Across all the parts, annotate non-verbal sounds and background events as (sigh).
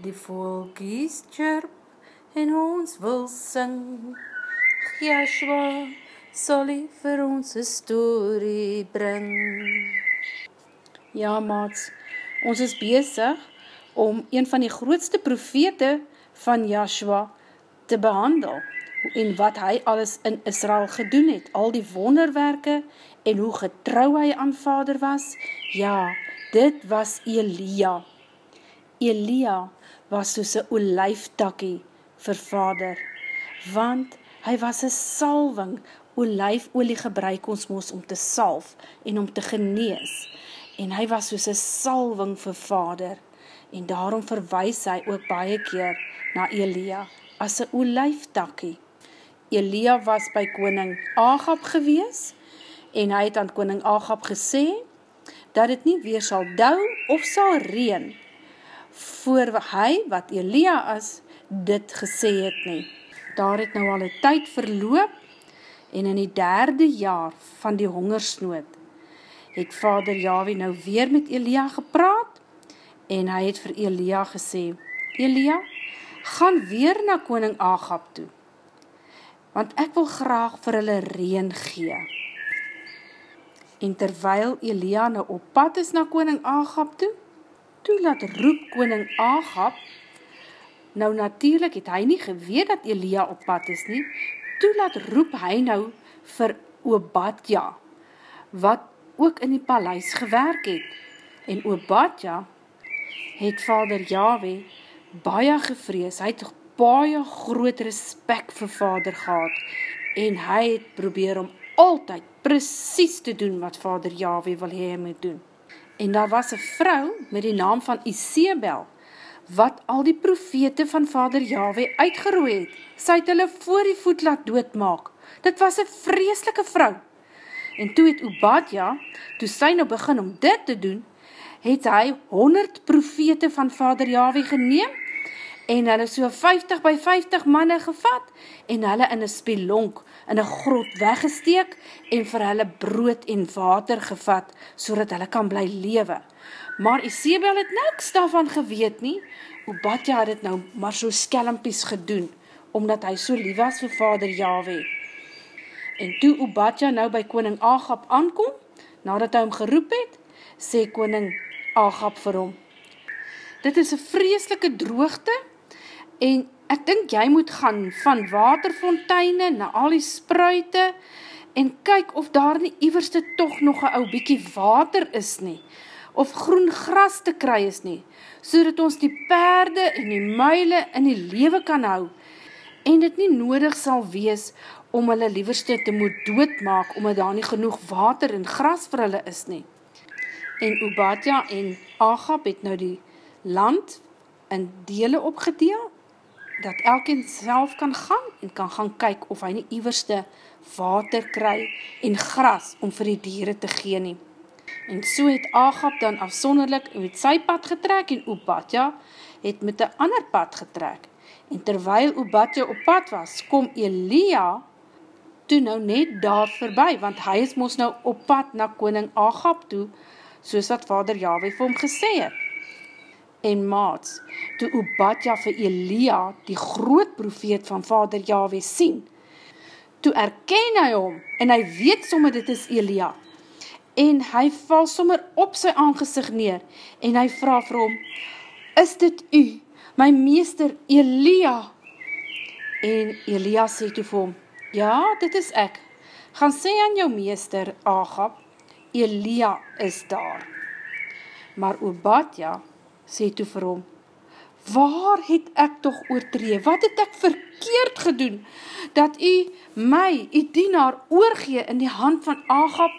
Die volkies chirp en ons wil sing. Joshua sal hy vir ons een story bring. Ja, maats, ons is bezig om een van die grootste profete van Joshua te behandel en wat hy alles in Israel gedoen het, al die wonderwerke en hoe getrouw hy aan vader was. Ja, dit was Elia. Elia was soos een olijftakkie vir vader, want hy was een salving, olijfolie gebruik ons moos om te salf en om te genees, en hy was soos een salving vir vader, en daarom verwijs hy ook baie keer na Elia as een olijftakkie. Elia was by koning Agab gewees, en hy het aan koning Agab gesê, dat het nie weer sal dou of sal reen, voor hy, wat Elia is, dit gesê het nie. Daar het nou al een tyd verloop, en in die derde jaar van die hongersnood, het vader Yahweh nou weer met Elia gepraat, en hy het vir Elia gesê, Elia, gaan weer na koning Agab toe, want ek wil graag vir hulle reen gee. En terwyl Elia nou op pad is na koning Agab toe, toe laat roep koning Agab, nou natuurlijk het hy nie geweet dat Elia op pad is nie, toe laat roep hy nou vir Obadja, wat ook in die paleis gewerk het. En Obadja het vader Yahweh baie gevrees, hy het baie groot respect vir vader gehad, en hy het probeer om altyd precies te doen wat vader Yahweh wil hy moet doen. En daar was een vrou met die naam van Isabel, wat al die profete van vader Yahweh uitgeroe het. Sy het hulle voor die voet laat doodmaak. Dit was een vreselike vrou. En toe het Obadja, toe sy nou begin om dit te doen, het hy 100 profete van vader Yahweh geneem, en hulle so 50 by 50 manne gevat, en hulle in een spelonk, in een grot weggesteek, en vir hulle brood en water gevat, so dat hulle kan bly lewe. Maar Isabel het niks daarvan geweet nie, Obadja het het nou maar so skelmpies gedoen, omdat hy so lief was vir vader Yahweh. En toe Obadja nou by koning Agab aankom, nadat hy hom geroep het, sê koning Agab vir hom, Dit is een vreeslike droogte, en ek dink jy moet gaan van waterfonteine na al die spruite en kyk of daar nie iwerste toch nog een ou bykie water is nie, of groen gras te kry is nie, so dat ons die perde en die muile in die lewe kan hou, en dit nie nodig sal wees om hulle lieverste te moet doodmaak, omdat daar nie genoeg water en gras vir hulle is nie. En Obadja en Agab het nou die land in dele opgedeel, dat elkeen self kan gaan en kan gaan kyk of hy nie iwerste water kry en gras om vir die dieren te gee nie. En so het Agab dan afsonderlik met sy pad getrek en Obadja het met een ander pad getrek. En terwyl Obadja op pad was, kom Elia toe nou net daar verby, want hy is moos nou op pad na koning Agab toe, soos wat vader Yahweh vir hom gesê het en maats, toe Obadja vir Elia, die groot profeet van vader Yahweh, sien, toe erken hy hom, en hy weet somme dit is Elia, en hy val sommer op sy aangezig neer, en hy vraag vir hom, is dit u, my meester Elia? En Elia sê toe vir hom, ja, dit is ek, gaan sê aan jou meester, Agab, Elia is daar. Maar Obadja, sê toe vir hom, waar het ek toch oortree, wat het ek verkeerd gedoen, dat u my, u dienaar, oorgee in die hand van Agap,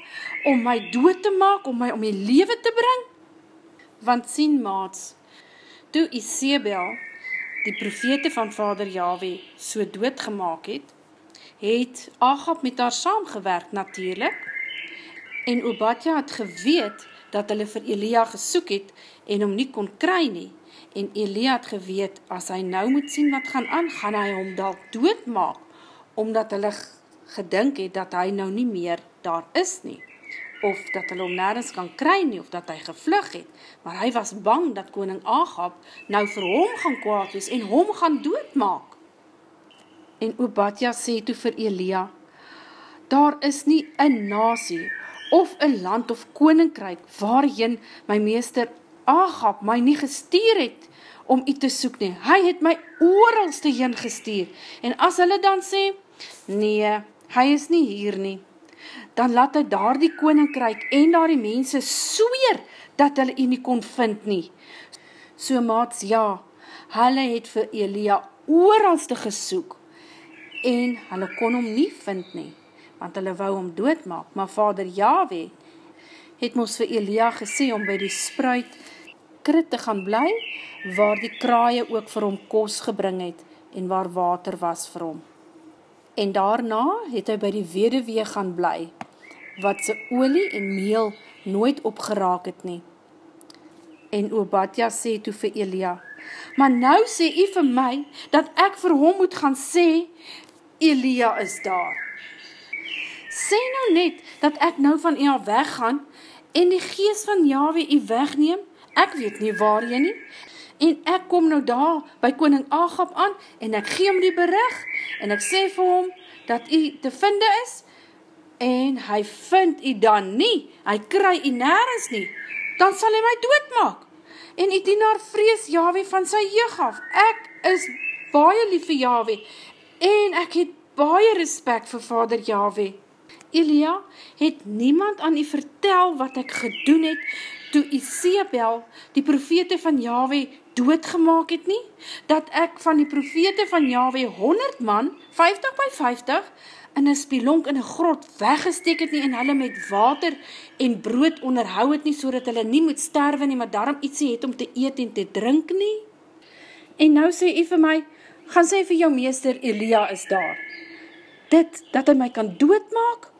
om my dood te maak, om my om die leven te bring? Want sien maats, toe Isabel, die profete van vader Yahweh, so doodgemaak het, het Agap met haar saamgewerk natuurlijk, en Obadja het geweet, dat hulle vir Elia gesoek het en hom nie kon kry nie. En Elia het geweet, as hy nou moet sien wat gaan aan, gaan hy hom dalk doodmaak, omdat hulle gedink het dat hy nou nie meer daar is nie. of dat hulle om nergens kan kry nie, of dat hy gevlug het, maar hy was bang dat koning Agab nou vir hom gaan kwaad wees en hom gaan doodmaak. En Obadja sê toe vir Elia, daar is nie een nasie of een land of koninkryk waarin my meester Agab my nie gestuur het om u te soek nie. Hy het my ooralste heen gestuur. En as hulle dan sê, nee, hy is nie hier nie, dan laat hy daar die koninkryk en daar die mense sweer dat hulle u nie kon vind nie. So maats, ja, hulle het vir Elia ooralste gesoek en hulle kon hom nie vind nie, want hulle wou hom doodmaak. Maar vader Yahweh het ons vir Elia gesê om by die spruit krit te gaan bly, waar die kraaie ook vir hom kos gebring het en waar water was vir hom. En daarna het hy by die wedewee gaan bly, wat sy olie en meel nooit opgeraak het nie. En Obadja sê toe vir Elia, maar nou sê jy vir my, dat ek vir hom moet gaan sê, Elia is daar. Sê nou net, dat ek nou van jy weggaan, en die geest van Yahweh jy wegneem, ek weet nie waar jy nie, en ek kom nou daar by koning Agap aan, en ek gee hom die bericht, en ek sê vir hom, dat hy te vinde is, en hy vind hy dan nie, hy kry hy nergens nie, dan sal hy my doodmaak, en die dienaar vrees Yahweh van sy jeug af, ek is baie lief vir Yahweh, en ek het baie respect vir vader Yahweh, Elia, het niemand aan u vertel wat ek gedoen het, toe Isabel die profete van Yahweh doodgemaak het nie, dat ek van die profete van Yahweh 100 man, 50 by 50, in een spelonk in een grot weggesteek het nie, en hulle met water en brood onderhou het nie, so dat hulle nie moet sterwe nie, maar daarom ietsie het om te eet en te drink nie. En nou sê hy vir my, gaan sê vir jou meester, Elia is daar. Dit, dat hy my kan doodmaak?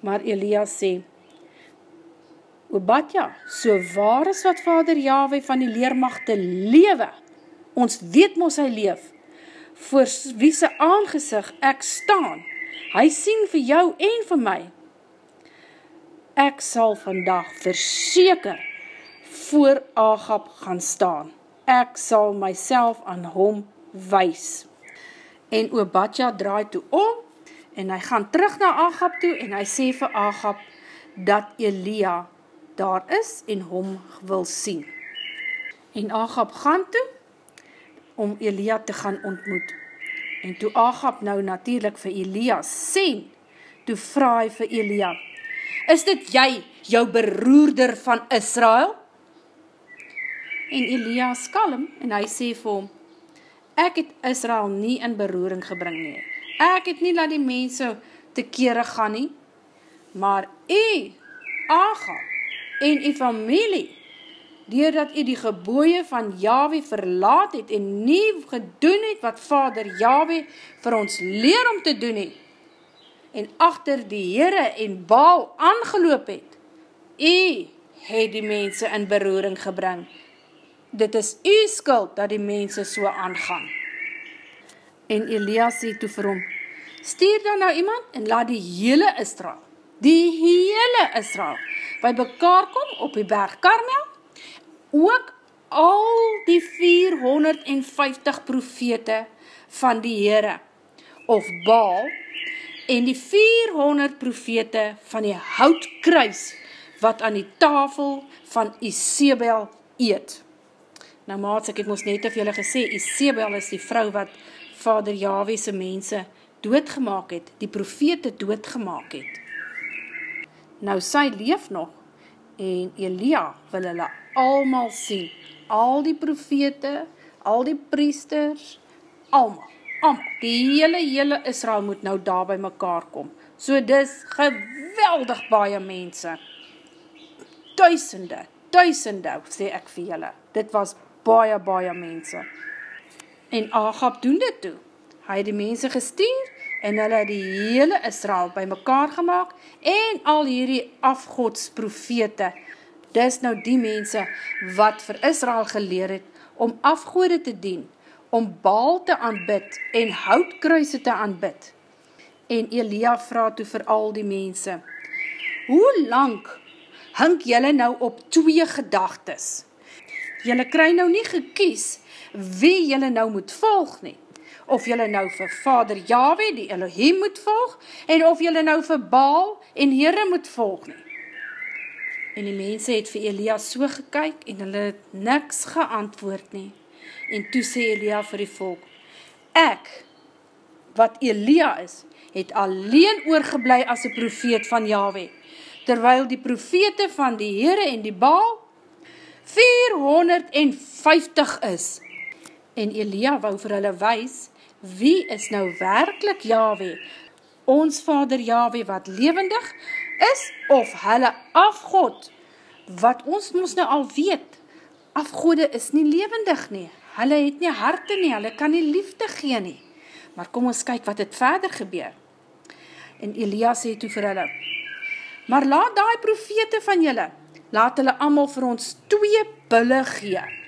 Maar Elia sê, Obadja, so waar is wat vader Yahweh van die leermachte lewe, ons weet mos hy leef, voor wie sy aangezig ek staan, hy sien vir jou en vir my, ek sal vandag verseker voor Agap gaan staan, ek sal myself aan hom wys. En Obadja draai toe om, en hy gaan terug na Agap toe, en hy sê vir Agap, dat Elia daar is en hom wil sien. En Agab gaan toe om Elia te gaan ontmoet. En toe Agab nou natuurlijk vir Elia sien, toe vraag hy vir Elia, is dit jy, jou beroerder van Israel? En Elia skalm en hy sê vir hom, ek het Israel nie in beroering gebring nie. Ek het nie laat die mense te kere gaan nie, maar u, Agab, en die familie, doordat jy die geboeie van Yahweh verlaat het en nie gedoen het wat vader Yahweh vir ons leer om te doen het, en achter die Heere en Baal aangeloop het, jy het die mense in beroering gebring. Dit is jy skuld dat die mense so aangaan. En Elias sê toe vir hom, stuur dan nou iemand en laat die hele Israel, die hele Israel, by bekaar kom op die berg Karmel, ook al die 450 profete van die Heere, of Baal, en die 400 profete van die houtkruis, wat aan die tafel van Isabel eet. Nou maats, ek het ons net of julle gesê, Isabel is die vrou wat vader Yahwehse mense doodgemaak het, die profete doodgemaak het. Nou sy leef nog en Elia wil hulle almal sien. Al die profete, al die priesters, almal, almal. Die hele hele Israel moet nou daar by mekaar kom. So dis geweldig baie mense. Duisende, duisende, sê ek vir julle. Dit was baie, baie mense. En Agab doen dit toe. Hy het die mense gestuur en hulle het die hele Israel by mekaar gemaakt en al hierdie afgodsprofete, dis nou die mense wat vir Israel geleer het om afgode te dien, om baal te aanbid en houtkruise te aanbid. En Elia vraag toe vir al die mense, hoe lang hink jylle nou op twee gedagtes. Jylle kry nou nie gekies wie jylle nou moet volg nie. Of jylle nou vir vader Yahweh, die Elohim moet volg, en of jylle nou vir Baal en Heere moet volg nie. En die mense het vir Elia so gekyk en hulle het niks geantwoord nie. En toe sê Elia vir die volk, ek, wat Elia is, het alleen oorgeblij as een profeet van Yahweh, terwyl die profete van die Heere en die Baal 450 is. En Elia wou vir hulle wys, wie is nou werkelijk Yahweh, ons vader Yahweh wat levendig is, of hulle afgod, wat ons moes nou al weet, afgode is nie levendig nie, hulle het nie harte nie, hulle kan nie liefde gee nie. Maar kom ons kyk wat het verder gebeur. En Elia sê toe vir hulle, maar laat die profete van julle, laat hulle allemaal vir ons twee bulle gee.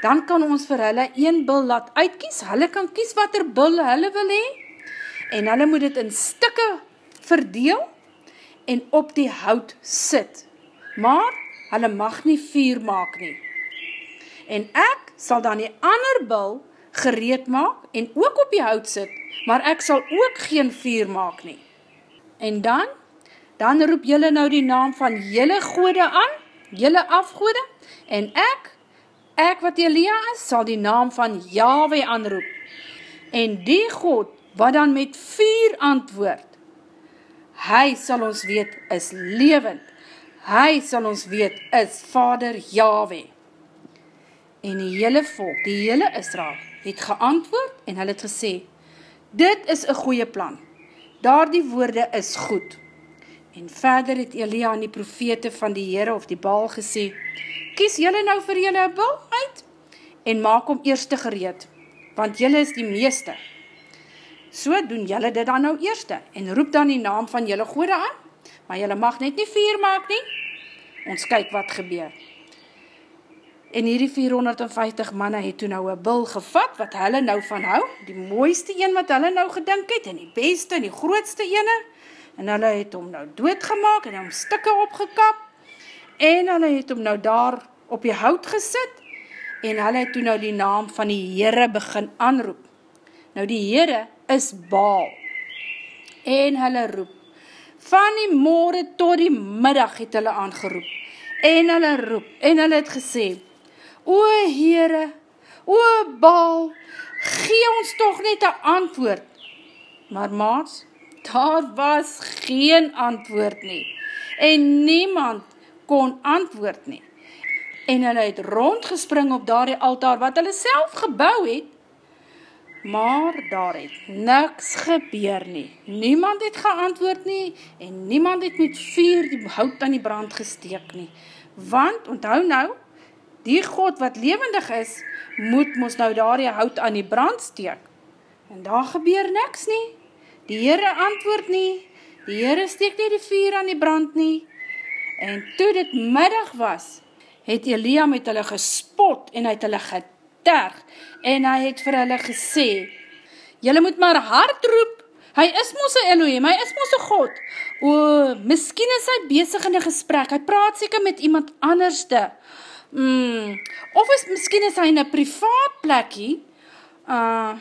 Dan kan ons vir hulle een bul laat uitkies, hulle kan kies wat er bulle hulle wil hee, en hulle moet het in stikke verdeel, en op die hout sit. Maar, hulle mag nie vuur maak nie. En ek sal dan die ander bul gereed maak, en ook op die hout sit, maar ek sal ook geen vuur maak nie. En dan, dan roep jylle nou die naam van jylle gode aan, jylle afgode, en ek, ek wat Elia is, sal die naam van Yahweh aanroep. En die God, wat dan met vier antwoord, hy sal ons weet is levend, hy sal ons weet is Vader Yahweh. En die hele volk, die hele Israel, het geantwoord en hy het gesê, dit is een goeie plan, daar die woorde is goed. En verder het Elia aan die profete van die Heere of die Baal gesê, kies jylle nou vir jylle een bal uit, en maak om eerste gereed, want jylle is die meeste. So doen jylle dit dan nou eerste, en roep dan die naam van jylle goede aan, maar jylle mag net nie vier maak nie. Ons kyk wat gebeur. En hierdie 450 manne het toe nou een bil gevat, wat hulle nou van hou, die mooiste een wat hulle nou gedink het, en die beste en die grootste ene, en hulle het hom nou doodgemaak, en hom stikke opgekap, en hulle het hom nou daar op die hout gesit, en hulle het toe nou die naam van die Heere begin aanroep. Nou die Heere is Baal, en hulle roep, van die morgen tot die middag het hulle aangeroep, en hulle roep, en hulle het gesê, O Heere, o Baal, gee ons toch net een antwoord. Maar maats, daar was geen antwoord nie. En niemand kon antwoord nie. En hulle het rondgespring op daar die altaar wat hulle self gebouw het. Maar daar het niks gebeur nie. Niemand het geantwoord nie en niemand het met vier die hout aan die brand gesteek nie. Want, onthou nou, die God wat levendig is, moet ons nou daar die hout aan die brand steek. En daar gebeur niks nie. Die Heere antwoord nie, die Heere steek nie die vuur aan die brand nie. En toe dit middag was, het Elia met hulle gespot en het hulle geterg en hy het vir hulle gesê, Julle moet maar hard roep, hy is moos een Elohim, hy is moos een God. O, miskien is hy bezig in een gesprek, hy praat seker met iemand anderste. Mm, of is, miskien is hy in een privaat plekkie, uh,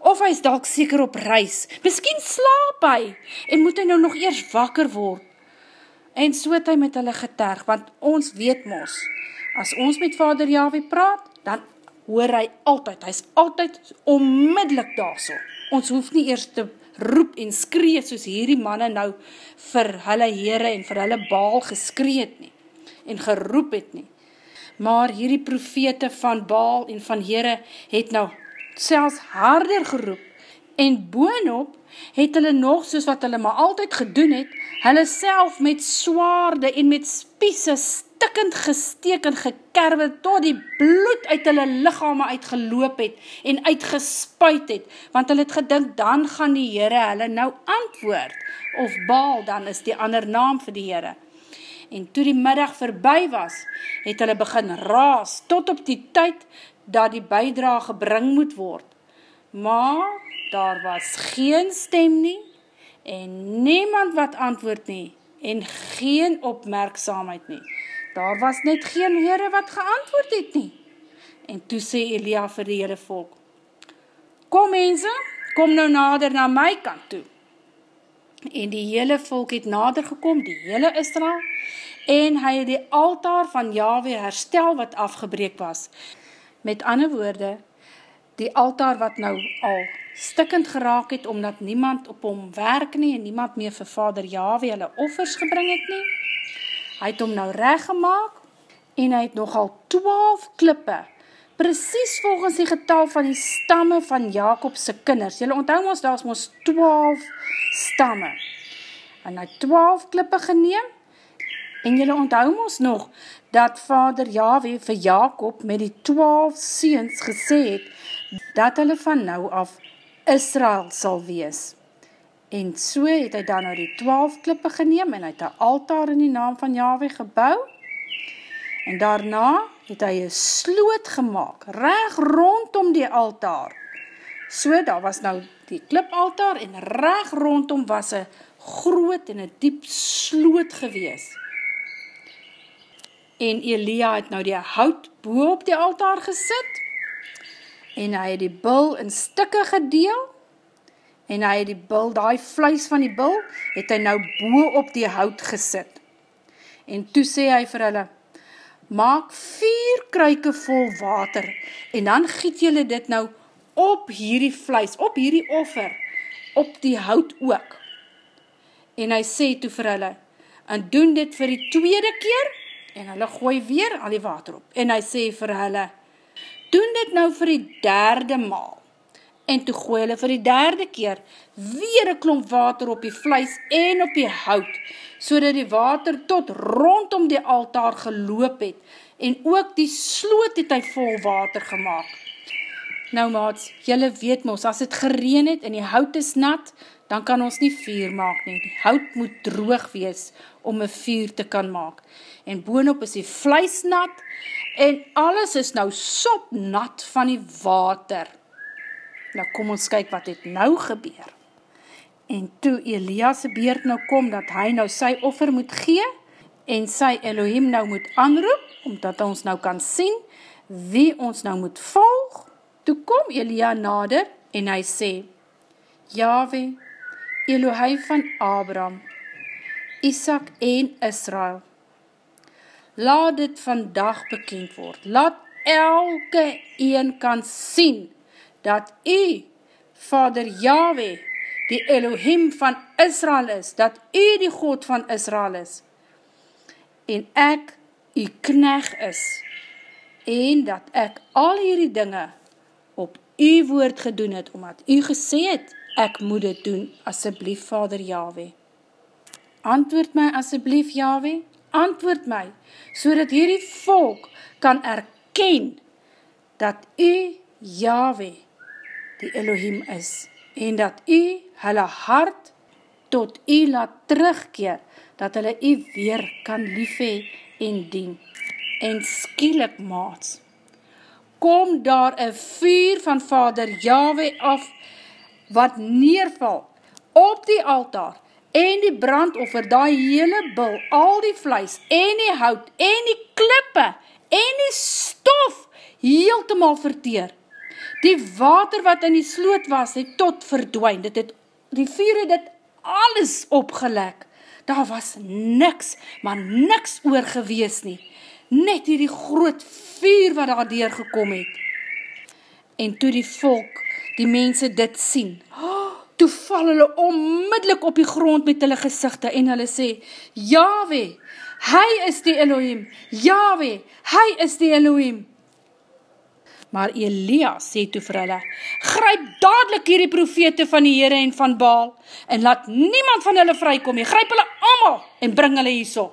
of hy is dalk seker op reis, miskien slaap hy, en moet hy nou nog eers wakker word, en so het hy met hulle geterg, want ons weet mos, as ons met vader Yahweh praat, dan hoor hy altyd, hy is altyd onmiddellik daar so, ons hoef nie eers te roep en skree, soos hierdie manne nou vir hulle heren en vir hulle baal geskreed nie, en geroep het nie, maar hierdie profete van Baal en van Heere het nou selfs harder geroep, en boonop het hulle nog, soos wat hulle maar altyd gedoen het, hulle self met swaarde en met spiese stikkend gesteek en gekerwe, tot die bloed uit hulle lichame uitgeloop het en uitgespuit het, want hulle het gedink, dan gaan die Heere hulle nou antwoord, of Baal dan is die ander naam vir die Heere en toe die middag verby was, het hulle begin raas, tot op die tyd dat die bijdra gebring moet word. Maar daar was geen stem nie, en niemand wat antwoord nie, en geen opmerksamheid nie. Daar was net geen Heere wat geantwoord het nie. En toe sê Elia vir die hele volk, Kom mense, kom nou nader na my kant toe. En die hele volk het nader gekom, die hele Israel, en hy het die altaar van Yahweh herstel wat afgebreek was. Met ander woorde, die altaar wat nou al stikkend geraak het, omdat niemand op hom werk nie, en niemand meer vir vader Yahweh hulle offers gebring het nie. Hy het hom nou recht gemaakt, en hy het nogal 12 klippe, precies volgens die getal van die stamme van Jacobse kinders. Julle onthou ons, daar is ons 12 stamme. En hy 12 klippe geneem, en julle onthou ons nog, dat vader Yahweh vir Jacob met die 12 seens gesê het, dat hulle van nou af Israel sal wees. En so het hy dan nou die 12 klippe geneem en hy het een altaar in die naam van Yahweh gebouw. En daarna het hy een sloot gemaakt, reg rondom die altaar. So, daar was nou die klipaltaar en reg rondom was een groot en een diep sloot gewees. En Elia het nou die hout boe op die altaar gesit en hy het die bil in stikke gedeel, en hy het die bil, die vlees van die bil, het hy nou boe op die hout gesit. En toe sê hy vir hulle, maak vier kruike vol water, en dan giet julle dit nou op hierdie vlees, op hierdie offer, op die hout ook. En hy sê toe vir hulle, en doen dit vir die tweede keer, en hulle gooi weer al die water op. En hy sê vir hulle, doen dit nou vir die derde maal. En toe gooi hulle vir die derde keer weer een klomp water op die vlees en op die hout, so die water tot rondom die altaar geloop het, en ook die sloot het hy vol water gemaakt. Nou maats, jylle weet mos, as het gereen het en die hout is nat, dan kan ons nie vuur maak nie. Die hout moet droog wees om een vuur te kan maak. En boonop is die vlees nat, en alles is nou sop nat van die water. Nou kom ons kyk wat het nou gebeur. En toe Elias' beerd nou kom, dat hy nou sy offer moet gee, en sy Elohim nou moet aanroep, omdat ons nou kan sien, wie ons nou moet volg, toe kom Elia nader, en hy sê, Yahweh, Elohim van Abraham, Isaac en Israel, laat dit vandag bekend word, laat elke een kan sien, dat u, Vader Yahweh, die Elohim van Israel is, dat u die God van Israel is, en ek u kneg is, en dat ek al hierdie dinge op u woord gedoen het, omdat u gesê het, ek moet dit doen, asseblief Vader Yahweh. Antwoord my asseblief Yahweh, antwoord my, so dat hierdie volk kan erken dat u Yahweh die Elohim is en dat u hulle hart tot u laat terugkeer, dat hulle u weer kan liefhe en dien. En skielik maats, kom daar een vuur van vader Yahweh af, wat neerval op die altaar, en die brandoffer, die hele bil, al die vlees, en die hout, en die klippe, en die stof, heel te mal verteer. Die water wat in die sloot was, het tot verdwijn, dit het, die vuur het dit alles opgelek. Daar was niks, maar niks oor gewees nie. Net hier die groot vuur wat daar deurgekom het. En toe die volk, die mense dit sien, (gasps) oh, toe val hulle onmiddellik op die grond met hulle gezichte en hulle sê, Yahweh, hy is die Elohim, Yahweh, hy is die Elohim. Maar Elia sê toe vir hulle, gryp dadelijk hierdie profete van die Heere en van Baal, en laat niemand van hulle vrykom, jy gryp hulle allemaal en bring hulle hierso.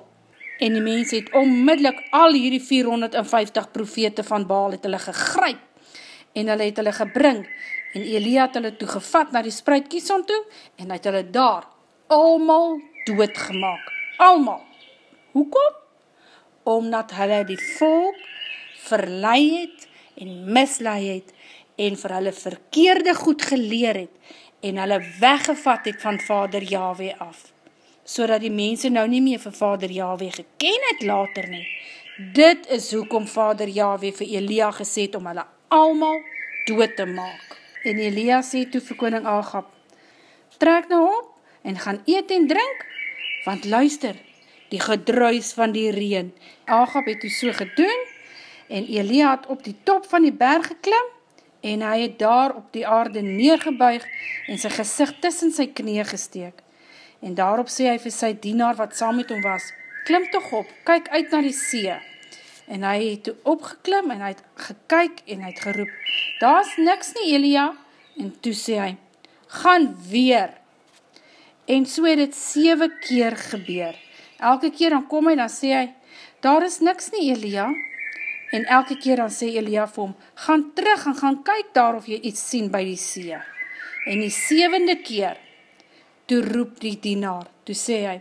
En die mens het onmiddellik al hierdie 450 profete van Baal het hulle gegryp, en hulle het hulle gebring, En Elia het hulle toe gevat na die spruit Kieson toe, en het hulle daar almal doodgemaak. Almal. Hoekom? Omdat hulle die volk verlei het en mislei het, en vir hulle verkeerde goed geleer het, en hulle weggevat het van vader Yahweh af. so die mense nou nie meer vir vader Yahweh geken het later nie. Dit is hoekom vader Yahweh vir Elia gesê het om hulle allemaal dood te maak. En Elia sê toe vir koning Agab, trek nou op en gaan eet en drink, want luister, die gedruis van die reen. Agab het toe so gedoen, en Elia het op die top van die berg geklim, en hy het daar op die aarde neergebuig, en sy gezicht tussen sy knie gesteek. En daarop sê hy vir sy dienaar wat saam met hom was, klim toch op, kyk uit na die see. En hy het toe opgeklim, en hy het gekyk, en hy het geroep, daar is niks nie Elia, en toe sê hy, gaan weer, en so het het 7 keer gebeur. Elke keer dan kom hy, dan sê hy, daar is niks nie Elia, en elke keer dan sê Elia vir hom, gaan terug en gaan kyk daar of jy iets sien by die see. En die sevende keer, toe roep die dienaar, toe sê hy,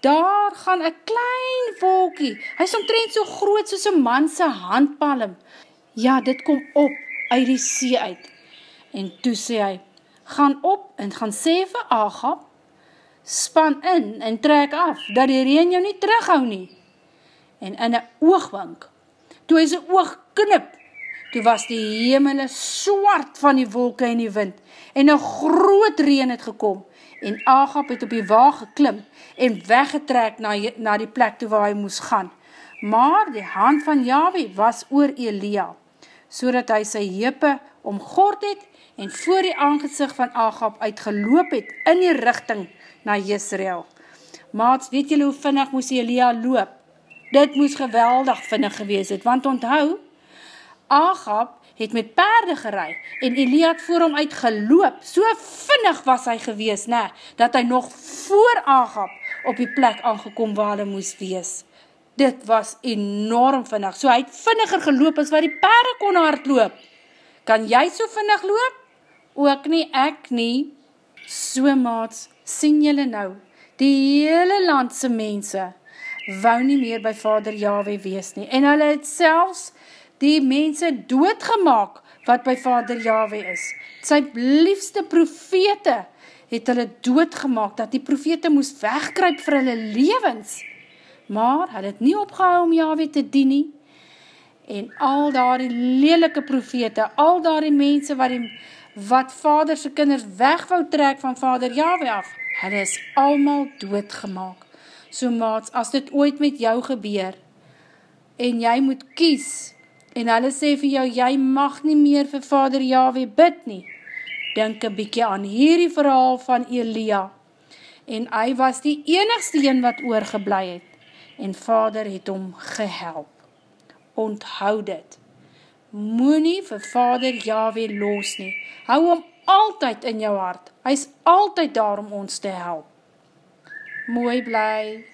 daar gaan een klein wolkie, hy is omtrent so groot soos een manse handpalm, ja, dit kom op uit die see uit, en toe sê hy, gaan op en gaan sê vir Agab, span in en trek af, dat die reen jou nie terughou nie. En in een oogwink, toe hy sy oog knip, toe was die hemele swart van die wolke en die wind, en een groot reen het gekom, en Agap het op die waag geklim, en weggetrek na, na die plek toe waar hy moes gaan. Maar die hand van Yahweh was oor Elia, so dat hy sy hepe omgord het, en voor die aangezicht van Agap uitgeloop het, in die richting na Jezreel. Maats, weet julle hoe vinnig moes Elia loop? Dit moes geweldig vinnig gewees het, want onthou, Agab het met paarde gerei en Elia het voor hom uitgeloop. So vinnig was hy gewees, ne, dat hy nog voor Agab op die plek aangekom waar hy moes wees. Dit was enorm vinnig. So hy het vinniger geloop as wat die paarde kon hardloop. Kan jy so vinnig loop? Ook nie, ek nie. So maats, sien jylle nou, die hele landse mense wou nie meer by vader Yahweh wees nie, en hulle het selfs die mense doodgemaak wat by vader Yahweh is. Sy liefste profete het hulle doodgemaak, dat die profete moes wegkryp vir hulle levens, maar hulle het nie opgehou om Yahweh te dien nie, en al daar die lelike profete, al daar die mense wat die wat vader sy kinders weg wou trek van vader Yahweh af, hulle is allemaal doodgemaak. So maats, as dit ooit met jou gebeur, en jy moet kies, en hulle sê vir jou, jy mag nie meer vir vader Yahweh bid nie, denk een bykie aan hierdie verhaal van Elia, en hy was die enigste een wat oorgeblij het, en vader het om gehelp. Onthoud dit moet nie vir vader Yahweh los nie. Hou hom altyd in jou hart. Hy is altyd daar om ons te help. Mooi bly.